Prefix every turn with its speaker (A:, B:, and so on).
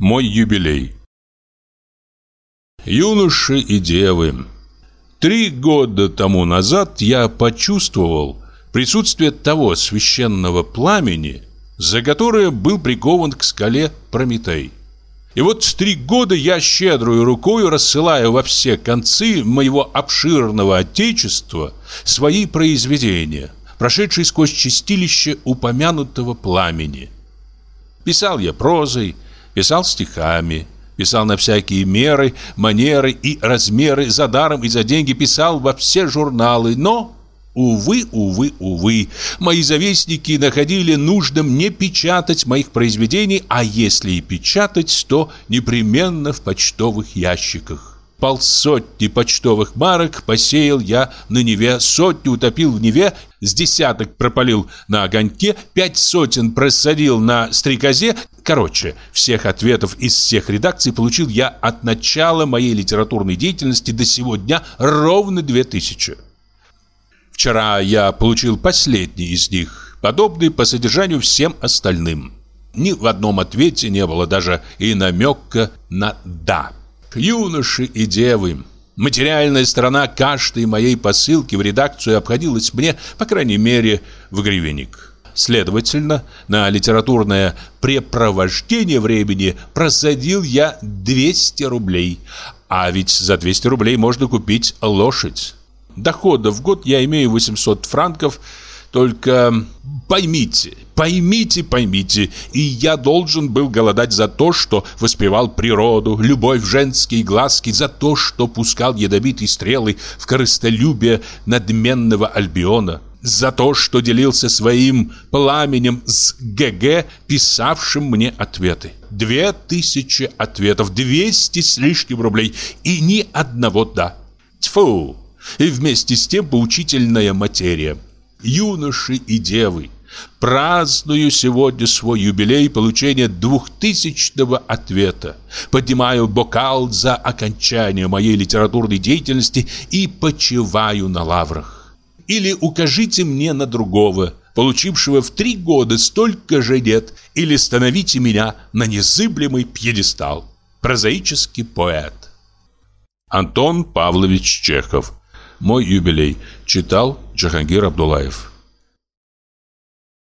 A: Мой юбилей Юноши и девы Три года тому назад я почувствовал присутствие того священного пламени, за которое был прикован к скале Прометей. И вот три года я щедрую рукою рассылаю во все концы моего обширного отечества свои произведения, прошедшие сквозь чистилище упомянутого пламени. Писал я прозой, писал стихами, писал на всякие меры, манеры и размеры, за даром и за деньги писал во все журналы, но Увы, увы, увы, мои завистники находили нужным не печатать моих произведений, а если и печатать, то непременно в почтовых ящиках. Полсотни почтовых марок посеял я на Неве, сотню утопил в Неве, с десяток пропалил на огоньке, пять сотен просадил на стрекозе. Короче, всех ответов из всех редакций получил я от начала моей литературной деятельности до сего дня ровно две тысячи. Вчера я получил последний из них, подобный по содержанию всем остальным. Ни в одном ответе не было даже и намека на «да». Юноши и девы, материальная сторона каждой моей посылки в редакцию обходилась мне, по крайней мере, в гривенник. Следовательно, на литературное препровождение времени просадил я 200 рублей. А ведь за 200 рублей можно купить лошадь. Дохода в год я имею 800 франков, только поймите, поймите, поймите, и я должен был голодать за то, что воспевал природу, любовь в женские глазки, за то, что пускал ядовитые стрелы в корыстолюбие надменного Альбиона, за то, что делился своим пламенем с ГГ, писавшим мне ответы. Две тысячи ответов, двести с лишним рублей и ни одного «да». Тьфу! и вместе с тем поучительная материя. Юноши и девы, праздную сегодня свой юбилей получения двухтысячного ответа. Поднимаю бокал за окончание моей литературной деятельности и почиваю на лаврах. Или укажите мне на другого, получившего в три года столько же лет, или становите меня на незыблемый пьедестал. Прозаический поэт. Антон Павлович Чехов мой юбилей. Читал Джахангир Абдулаев.